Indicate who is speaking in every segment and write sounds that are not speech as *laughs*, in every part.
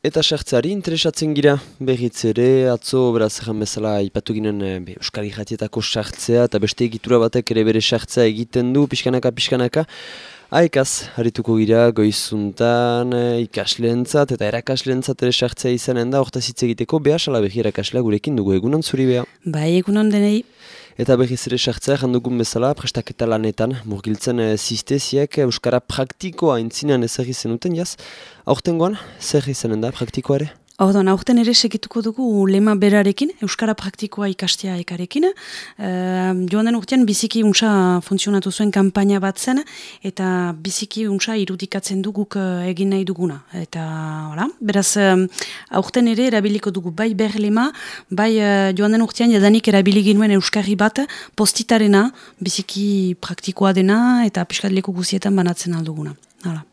Speaker 1: Eta sartzeari interesatzen gira, berriz ere, atzo, beraz, egan bezala, ipatu ginen e, Euskal Jatietako sartzea, eta beste egitura batek ere bere sartzea egiten du, pixkanaka, pixkanaka. Haikaz, harituko gira, goizuntan, e, ikasleentzat eta erakasleentzat ere sartzea izanen da, orta hitz egiteko, beha sala behi erakaslea gurekin dugu, egunon zuri beha?
Speaker 2: Bai, egunon denei.
Speaker 1: Eta berriz ere sartzea, jandugun bezala, prestaketa lanetan, murgiltzen e, Euskara praktikoa intzinean ezagri zenuten, jaz? Aurtengoan, zer izanen da praktikoa ere?
Speaker 2: Orduan, aurten ere segituko dugu lema berarekin, Euskara praktikoa ikastea ekarekin. E, joan den urtean biziki untsa funtzionatu zuen kampaina bat zen, eta biziki untsa irudikatzen duguk eh, egin nahi duguna. Eta, hola, beraz, aurten ere erabiliko dugu bai ber lema, bai joan den urtean jadanik erabili ginuen Euskarri bat postitarena, biziki praktikoa dena, eta piskat leku guzietan banatzen alduguna. Hala.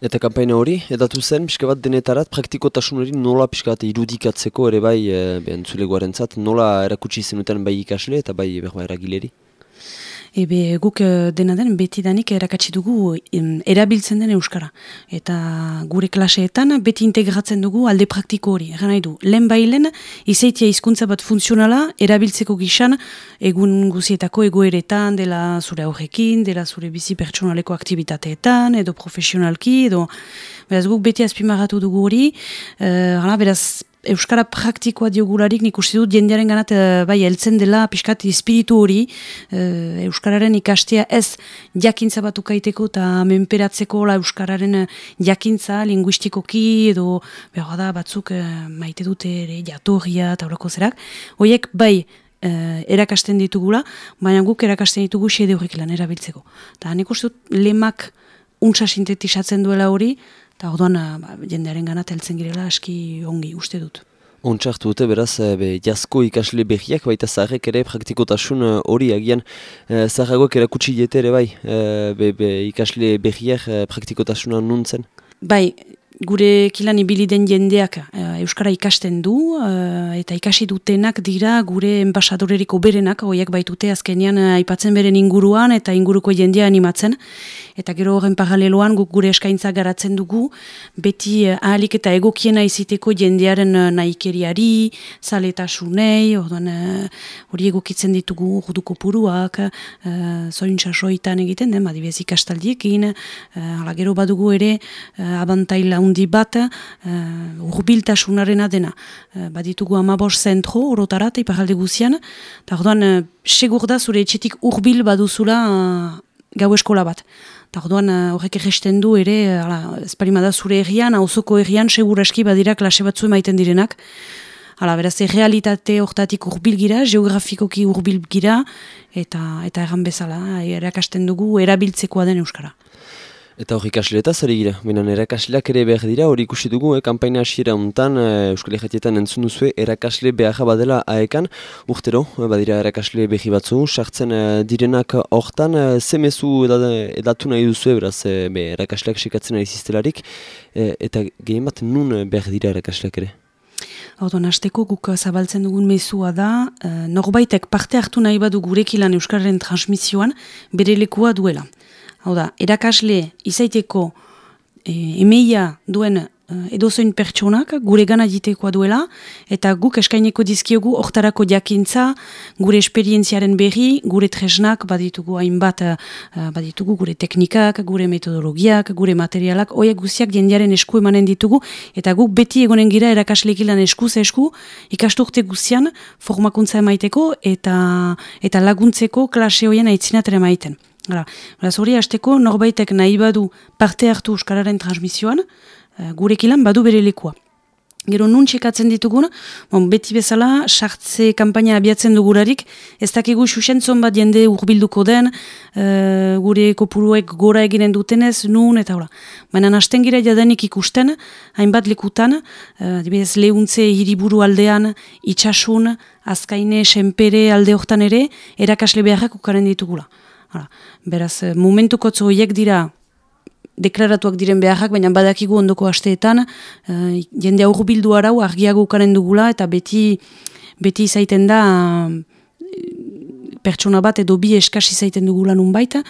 Speaker 1: Eta kampaina hori, edatu zen, pixka bat denetarat, praktikotasun hori nola pixka bat irudikatzeko ere bai, e, behan zat, nola erakutsi zenuten bai ikasle eta bai behar eragileri?
Speaker 2: Ebe guk eh, dena den beti danik erakatsi dugu erabiltzen den Euskara. Eta gure klaseetan beti integratzen dugu alde praktiko hori. Egan nahi du, lehen bailen izaitia hizkuntza bat funtzionala erabiltzeko gizan egun guzietako egoeretan dela zure aurrekin, dela zure bizi pertsonaleko aktivitateetan, edo profesionalki, edo beraz guk beti azpimarratu dugu hori. Uh, beraz Euskara praktikoa diogularik nik uste dut jendearen ganat eh, bai heltzen dela pixkat espiritu hori uh, Euskararen ikastea ez jakintza bat ukaiteko eta menperatzeko la Euskararen eh, jakintza linguistikoki edo behar da batzuk maite dute ere jatorria eta horako zerak. Hoiek bai uh, erakasten ditugula, baina guk erakasten ditugu xede horrek lan erabiltzeko. Eta nik uste dut lemak untsa sintetizatzen duela hori, Eta orduan, ah, ba, jendearen gana teltzen girela aski ongi uste dut.
Speaker 1: Ontsartu dute beraz, eh, be, jazko ikasle behiak, baita zaharrek ere praktikotasun eh, hori agian e, zaharragoak erakutsi jete ere bai, be, be, ikasle behiak praktikotasuna nuntzen?
Speaker 2: Bai, gure kilan ibili den jendeak uh, Euskara ikasten du uh, eta ikasi dutenak dira gure enbasadoreriko berenak, hoiek baitute azkenean uh, aipatzen beren inguruan eta inguruko jendea animatzen. Eta gero horren paraleloan guk gure eskaintza garatzen dugu, beti ahalik eta egokiena iziteko jendearen nahikeriari, zaletasunei, hori uh, egokitzen ditugu urduko puruak, uh, zointxasoitan egiten, den, badibez ikastaldiekin, uh, gero badugu ere uh, abantaila handi bat uh, urbiltasunarena dena. Uh, baditugu amabos zentro orotarat iparalde guzian, eta orduan uh, segur da zure etxetik urbil baduzula uh, gau eskola bat. Eta orduan horrek erresten du ere, uh, esparimada zure errian, hauzoko errian segur badira klase batzu emaiten direnak. Hala, beraz, realitate hortatik urbil gira, geografikoki urbil gira, eta, eta erran bezala, erakasten dugu erabiltzekoa den Euskara.
Speaker 1: Eta hori ikasle eta zari gira, binen erakasleak ere behar dira, hori ikusi dugu, eh, kampaina hasiera untan, eh, Euskal Herratietan entzun duzue, erakasle behar badela aekan, urtero, eh, badira erakasle behi batzu, sartzen eh, direnak hortan, eh, zemezu edatu nahi duzue, beraz, eh, be, erakasleak sekatzen ari ziztelarik, eh, eta gehien bat nun behar dira erakasleak ere?
Speaker 2: Hauto, nasteko guk zabaltzen dugun mezua da, eh, norbaitek parte hartu nahi badu gurekilan Euskarren transmisioan, bere lekua duela. Hau da, erakasle izaiteko e, emeia duen e, edozoin pertsonak gure gana ditekoa duela eta guk eskaineko dizkiogu hortarako jakintza gure esperientziaren berri, gure tresnak baditugu hainbat e, baditugu gure teknikak, gure metodologiak, gure materialak, oiek guziak jendearen esku emanen ditugu eta guk beti egonen gira erakaslekilan esku ze esku ikasturte guzian formakuntza emaiteko eta, eta laguntzeko klase hoien aitzinatera maiten. Hala, hori hasteko norbaitek nahi badu parte hartu euskararen transmisioan, uh, gurekilan badu bere lekua. Gero nun txekatzen ditugun, bon, beti bezala, sartze kampaina abiatzen dugularik, ez dakigu xuxentzon bat jende urbilduko den, uh, gure kopuruek gora eginen dutenez, nun, eta hola. Baina hasten gira jadanik ikusten, hainbat lekutan, uh, dibidez lehuntze hiriburu aldean, itxasun, azkaine, senpere alde hortan ere, erakasle beharrak ukaren ditugula. Hala, beraz, eh, momentuko horiek dira deklaratuak diren beharrak, baina badakigu ondoko asteetan, uh, jende aurru bildu arau argiago ukaren dugula, eta beti beti izaiten da uh, pertsona bat edo bi eskasi zaiten dugu lanun baita,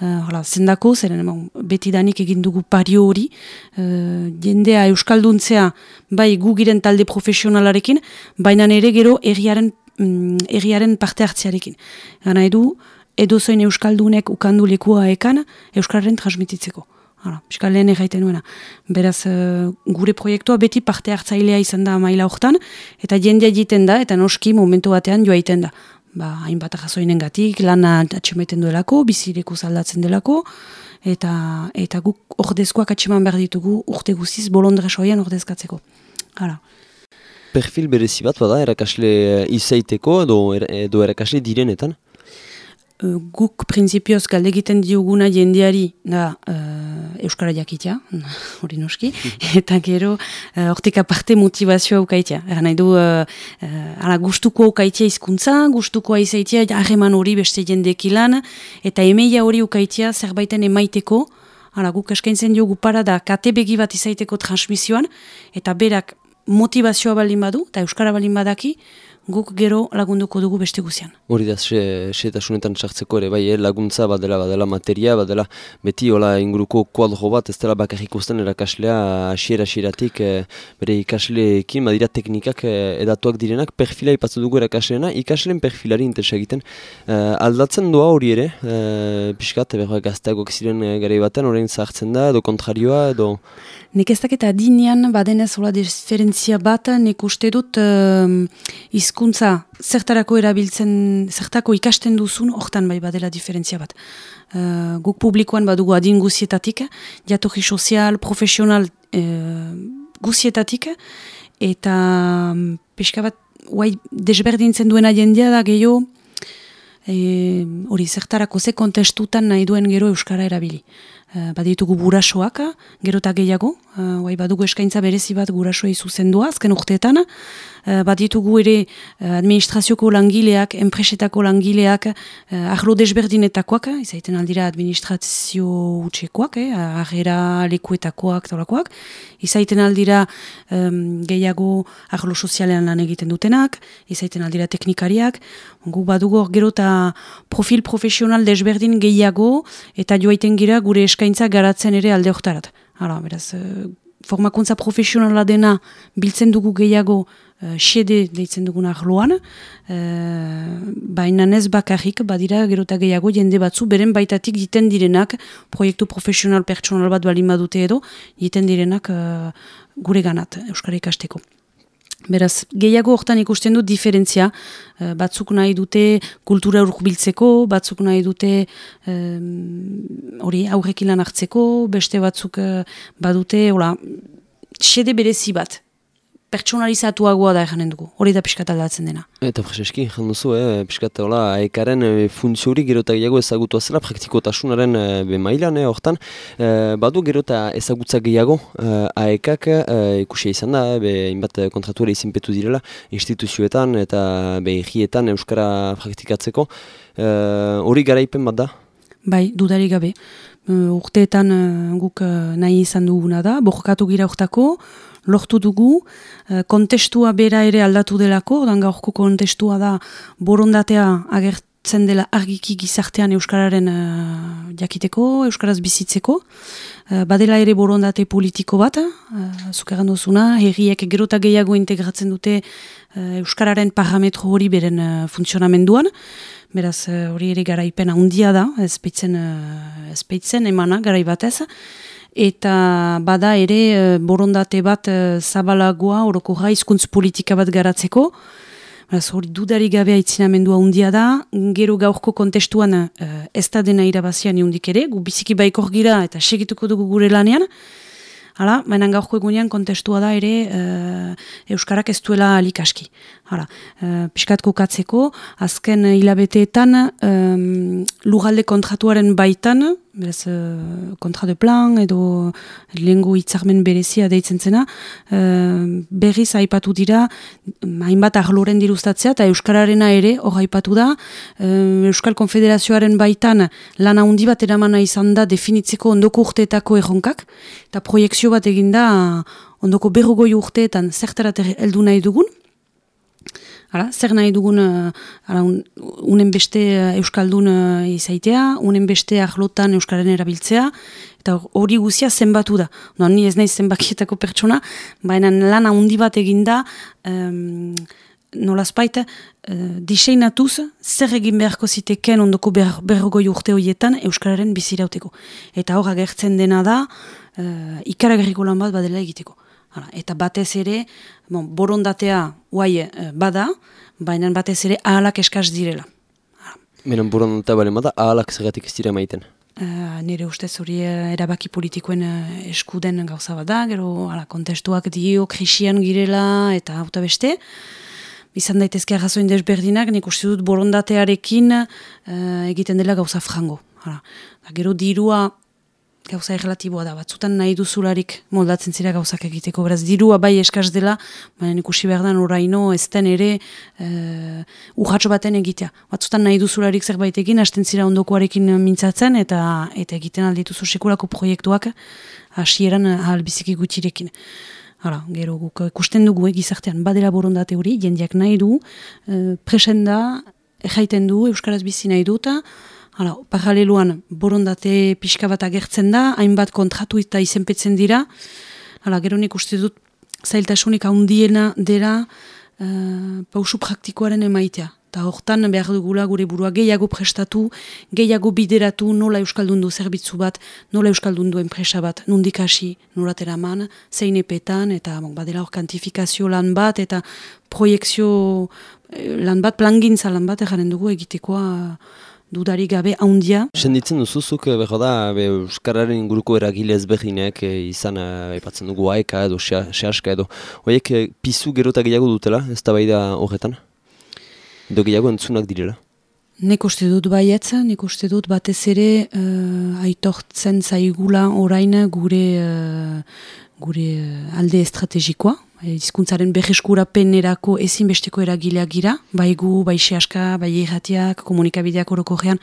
Speaker 2: uh, zendako, zeren beti danik egin dugu pario hori, uh, jendea euskalduntzea bai gu giren talde profesionalarekin, baina ere gero erriaren, mm, erriaren parte hartzearekin. Gana edu, edo zoin euskaldunek ukandu lekua ekan, euskarren transmititzeko. Hala, piskal lehen erraiten nuena. Beraz, uh, gure proiektua beti parte hartzailea izan da maila hortan, eta jendea egiten da, eta noski momentu batean joa egiten da. Ba, hainbat jasoinen gatik, lana atxemaiten duelako, bizireko zaldatzen delako, eta eta guk ordezkoak atxeman behar ditugu urte guziz bolondre soian ordezkatzeko. Hala.
Speaker 1: Perfil berezi bat bada, erakasle izaiteko edo, edo erakasle direnetan?
Speaker 2: Uh, guk prinsipioz galde egiten diuguna jendeari da uh, Euskara jakitea, *laughs* hori noski, *laughs* eta gero uh, hortik aparte motivazioa ukaitea. Eran nahi du, uh, uh, gustuko ukaitea izkuntza, gustuko aizaitea harreman hori beste jendekilan, eta emeia hori ukaitea zerbaiten emaiteko, Hala, guk eskaintzen diogu para da kate begi bat izaiteko transmisioan, eta berak motivazioa balin badu, eta Euskara balin badaki, guk gero lagunduko dugu beste guzian.
Speaker 1: Hori da, xe eta sunetan sartzeko ere, bai, eh, laguntza badela, badela materia, badela beti hola inguruko kuadro bat, ez dela bakar ikusten erakaslea asiera asieratik eh, bere ikasleekin, badira teknikak eh, edatuak direnak, perfila ipatzu dugu erakasleena, ikasleen perfilari interesa egiten. Eh, aldatzen doa hori ere, eh, pixkat, behar gazteagoak ziren eh, gara baten, horrein zahartzen da, edo kontrarioa, edo...
Speaker 2: Nek ez dakit adinean badenez hola diferentzia bat, nek uste dut uh, izkuntza zertarako erabiltzen, zertako ikasten duzun, hortan bai badela diferentzia bat. Uh, guk publikoan badugu adin guzietatik, jatoki sozial, profesional uh, guzietatik, eta um, pixka bat, guai, desberdintzen duena jendea da gehiago, hori e, zertarako ze kontestutan nahi duen gero Euskara erabili. Eh, baditugu burasoak, gero eta gehiago, uh, badugu eskaintza berezi bat gurasoei zuzendua, azken urteetan, uh, baditugu ere administrazioko langileak, enpresetako langileak, ahlo desberdinetakoak, izaiten aldira administrazio utxekoak, eh, ahera lekuetakoak, tolakoak, izaiten aldira um, gehiago ahlo sozialean lan egiten dutenak, izaiten aldira teknikariak, gu badugu gero eta profil profesional desberdin gehiago, eta joaiten gira gure eskaintza eskaintza garatzen ere alde oktarat. Hala, beraz, uh, formakuntza profesionala dena biltzen dugu gehiago uh, xede deitzen dugun ahloan, uh, baina ez bakarrik, badira gerota gehiago jende batzu, beren baitatik jiten direnak, proiektu profesional pertsonal bat balin badute edo, jiten direnak uh, gure ganat, Euskara ikasteko. Beraz, gehiago hortan ikusten dut diferentzia, eh, batzuk nahi dute kultura urbiltzeko, batzuk nahi dute hori aurrekilan hartzeko, beste batzuk uh, badute, hola, xede berezi bat, pertsonalizatuagoa da eganen dugu, hori da piskat aldatzen dena.
Speaker 1: Eta freseski, janduzu, eh, piskat, hola, aekaren e, funtzio hori gero eta gehiago ezagutu azela, praktikotasunaren e, bemailan, eh, hortan, e, badu gero eta ezagutza gehiago, e, aekak e, ikusia izan da, be, inbat kontratuare izinpetu direla, instituzioetan eta behirietan Euskara praktikatzeko, hori garaipen bat da?
Speaker 2: Bai, dudari gabe. urteetan guk nahi izan duguna da, borkatu gira urtako, lortu dugu, eh, kontestua bera ere aldatu delako, dan gaurko kontestua da borondatea agertzen dela argiki gizartean Euskararen uh, jakiteko, Euskaraz bizitzeko, uh, badela ere borondate politiko bat, uh, zukeran duzuna, herriek gerota gehiago integratzen dute Euskararen parametro hori beren uh, funtzionamenduan, beraz hori ere garaipena handia da, ezpeitzen, uh, ezpeitzen emana garaibatez, eta bada ere eh, borondate bat e, zabalagoa oroko jaizkuntz politika bat garatzeko. Beraz, hori dudari gabe aitzinamendua undia da, gero gaurko kontestuan e, ez da dena irabazian iundik ere, gu biziki baikor gira eta segituko dugu gure lanean, Hala, baina gaurko egunean kontestua da ere Euskarak ez duela alikaski. Hala, e, piskatko katzeko, azken hilabeteetan e, lugalde kontratuaren baitan, beraz, uh, kontra de plan edo lehengo hitzarmen berezia deitzen zena, uh, berriz aipatu dira hainbat arloren diruztatzea eta Euskararena ere hor aipatu da, uh, Euskal Konfederazioaren baitan lana handi bat eramana izan da definitzeko ondoko urteetako erronkak, eta proiektzio bat eginda ondoko berrogoi urteetan zertarat heldu nahi dugun, Ara, zer nahi dugun ara, un, unen beste Euskaldun izaitea, unen beste ahlotan Euskaren erabiltzea, eta hori guzia zenbatu da. No, ni ez nahi zenbakietako pertsona, baina lan handi bat eginda, um, nolazpait, uh, diseinatuz, zer egin beharko ziteken ondoko ber, berrogoi urte horietan Euskararen bizirauteko. Eta hor agertzen dena da, uh, ikaragarriko lan bat badela egiteko. Hala, eta batez ere, bon, borondatea guai uh, bada, baina batez ere ahalak eskaz direla.
Speaker 1: Benen borondatea bale bada, ahalak zergatik ez dira maiten?
Speaker 2: Uh, nire ustez hori erabaki politikoen uh, eskuden gauza bat da, gero ala, kontestuak dio krisian girela eta auta beste izan daitezke arrazoin desberdinak, nik uste dut borondatearekin egiten dela gauza frango. Hala. Gero dirua gauza errelatiboa da, batzutan nahi duzularik moldatzen zira gauzak egiteko. Beraz, dirua bai eskaz dela, baina ikusi behar da oraino ez den ere uh, urratxo baten egitea. Batzutan nahi duzularik zerbait egin, hasten zira ondokoarekin mintzatzen, eta eta egiten aldituzu sekulako proiektuak hasieran ahalbiziki gutxirekin. Hala, gero guk ikusten dugu egizartean badela borondate hori, jendeak nahi du, e, presenda, erraiten du, Euskaraz bizi nahi duta, hala, paraleluan borondate pixka bat agertzen da, hainbat kontratu eta izenpetzen dira, hala, gero nik uste dut zailtasunik handiena dela e, pausu praktikoaren emaitea. Eta hortan behar dugula gure burua gehiago prestatu, gehiago bideratu nola Euskaldundu zerbitzu bat, nola Euskaldundu enpresa bat, nundik hasi, nola teraman, zein epetan, eta bon, badela hor kantifikazio lan bat, eta proiektzio eh, lan bat, plangintza lan bat, egaren dugu egitekoa dudari gabe haundia.
Speaker 1: Senditzen duzuzuk, eh, beho da, be, Euskararen inguruko eragile ezberdinek e, izan, epatzen dugu aeka edo, sehaska edo, horiek pizu gerota gehiago dutela, ez da bai da horretan? Edo gehiago entzunak direla?
Speaker 2: Nik uste dut baietza, nik uste dut batez ere uh, aitortzen zaigula orain gure, uh, gure alde estrategikoa. Hizkuntzaren berreskurapenerako ezinbesteko eragileak gira, bai gu, bai sehaska, bai erratiak, komunikabideak oroko gean.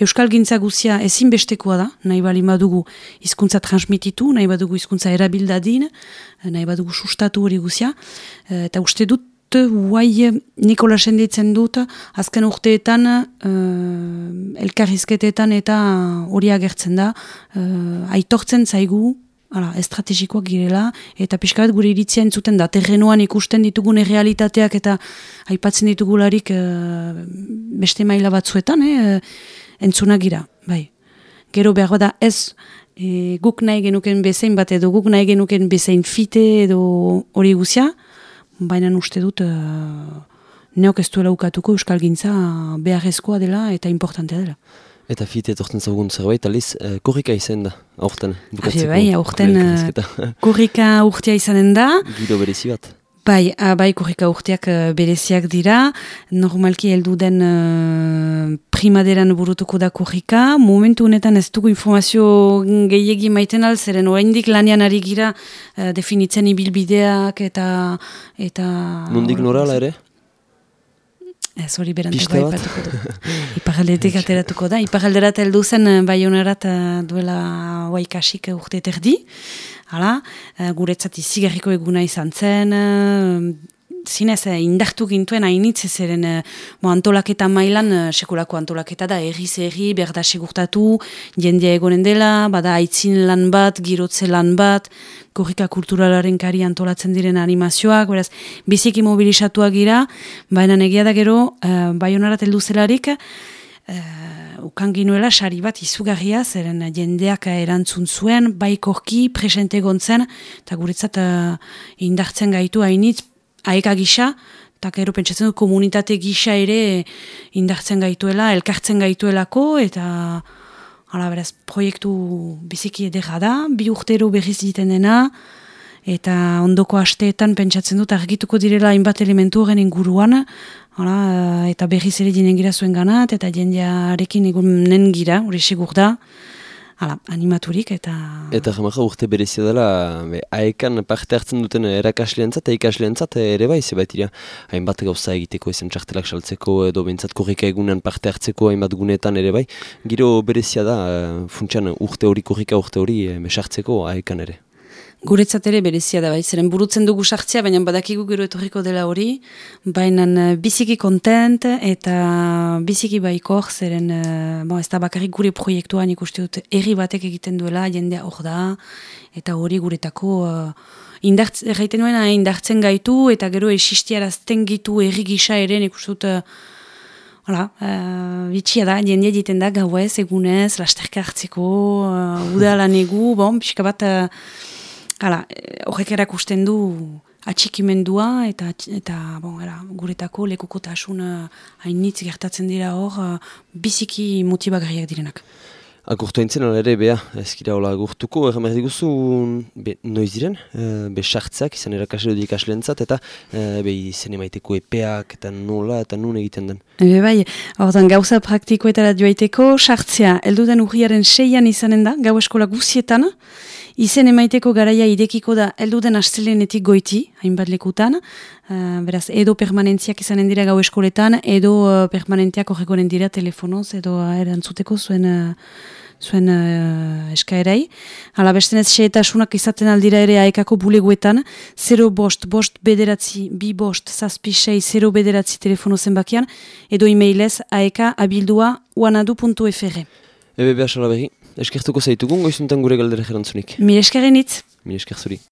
Speaker 2: Euskal gintza guzia ezinbestekoa da, nahi bali badugu hizkuntza transmititu, nahi badugu hizkuntza erabildadin, nahi badugu sustatu hori guzia. Eta uste dut guai Nikola senditzen dut, azken urteetan, uh, elkarrizketetan eta hori agertzen da, uh, aitortzen zaigu, ala, estrategikoak girela, eta pixka bat gure iritzia entzuten da, terrenoan ikusten ditugun realitateak eta aipatzen ditugularik uh, beste maila batzuetan, eh, entzunak gira, bai. Gero behar da ez, e, guk nahi genuken bezain bat edo guk nahi genuken bezain fite edo hori guzia, baina uste dut uh, neok ez duela ukatuko euskal gintza beharrezkoa dela eta importantea dela.
Speaker 1: Eta fite etorten zaugun zerbait, aliz, uh, korrika izan da, aurten.
Speaker 2: Bai, aurten uh, korrika *laughs* urtea izanen da.
Speaker 1: Gido berezi bat.
Speaker 2: Bai, a, bai kurrika urteak uh, bereziak dira, normalki heldu den uh, primaderan burutuko da kurrika, momentu honetan ez dugu informazio gehiagi maiten alzeren, oraindik lanian ari gira uh, definitzen ibilbideak eta... eta
Speaker 1: Nondik norala ere?
Speaker 2: Ez hori beranteko aipatuko du. Iparaldetik ateratuko da. Iparalderat heldu zen bai honarat duela huaikasik urte terdi. Hala, uh, guretzat izigarriko eguna izan zen, zinez, uh, indartu gintuen hainitz zeren uh, antolaketa mailan, uh, sekulako antolaketa da, erri zerri, berda segurtatu, jendea egonen dela, bada aitzin lan bat, girotze lan bat, korrika kulturalaren kari antolatzen diren animazioak, beraz, biziki mobilizatuak gira, baina negia da gero, uh, bai honarat zelarik, ukan ginuela sari bat izugarria, zeren jendeak erantzun zuen, baikorki, presente gontzen, eta guretzat uh, indartzen gaitu hainitz, aeka gisa, eta gero pentsatzen du komunitate gisa ere indartzen gaituela, elkartzen gaituelako, eta hala beraz, proiektu biziki edera da, bi urtero berriz diten dena, eta ondoko asteetan pentsatzen dut argituko direla hainbat elementu horren inguruan, hala, eta berriz ere dinen gira zuen ganat, eta jendearekin egunen gira, hori segur da, hala, animaturik, eta...
Speaker 1: Eta jamaka urte berezia dela, be, aekan parte hartzen duten erakasleantzat, eta ikasleantzat ere bai, zebaitira, hainbat gauza egiteko, ezen txartelak saltzeko, edo bintzat korrika egunen parte hartzeko, hainbat gunetan ere bai, giro berezia da, eh, funtsian urte hori, korrika urte hori, mesartzeko aekan ere.
Speaker 2: Guretzat ere berezia da bai, zeren burutzen dugu sartzea, baina badakigu gero etorriko dela hori, baina eh, biziki kontent eta biziki baikor, zeren uh, bon, ez da bakarrik gure proiektuan ikuste dut erri batek egiten duela, jendea hor da, eta hori guretako uh, indartz, erraiten duena indartzen gaitu, eta gero esistiarazten gitu erri gisa ere ikuste dut Hala, uh, bitxia da, jende egiten da gauez, egunez, lasterka hartzeko, uh, udalan egu, bon, pixka bat, hala, horrek erakusten du atxikimendua eta, eta bon, era, guretako lekukotasun hainitz gertatzen dira hor, biziki motibagarriak direnak.
Speaker 1: Agurtu entzen ere, beha, ezkira hola agurtuko, erramer diguzu, be, noiz diren, e, be sartzak, izan erakasle dut ikaslentzat, eta e, be izen emaiteko epeak, eta nola, eta nun egiten den.
Speaker 2: Ebe bai, ordan gauza praktikoetara joaiteko, sartzea, elduden urriaren seian izanen da, gau eskola guzietan, izen emaiteko garaia idekiko da, elduden astelenetik goiti, hainbat lekutan, uh, beraz, edo permanentziak izanen dira gau eskoletan, edo uh, permanentziak horrekoren dira telefonoz, edo uh, erantzuteko zuen... Uh, zuen uh, eskaerai. Hala bestenez, xeetasunak izaten aldira ere aekako buleguetan, 0 bost, bost bederatzi, bi bost, zazpi sei, 0 bederatzi telefono zenbakian, edo e-mailez aeka abildua uanadu.fr.
Speaker 1: Ebe behar sala behi, eskertuko zaitugun, goizuntan gure galdera jerantzunik.
Speaker 2: Mi eskerenitz.
Speaker 1: Mi eskerzuri.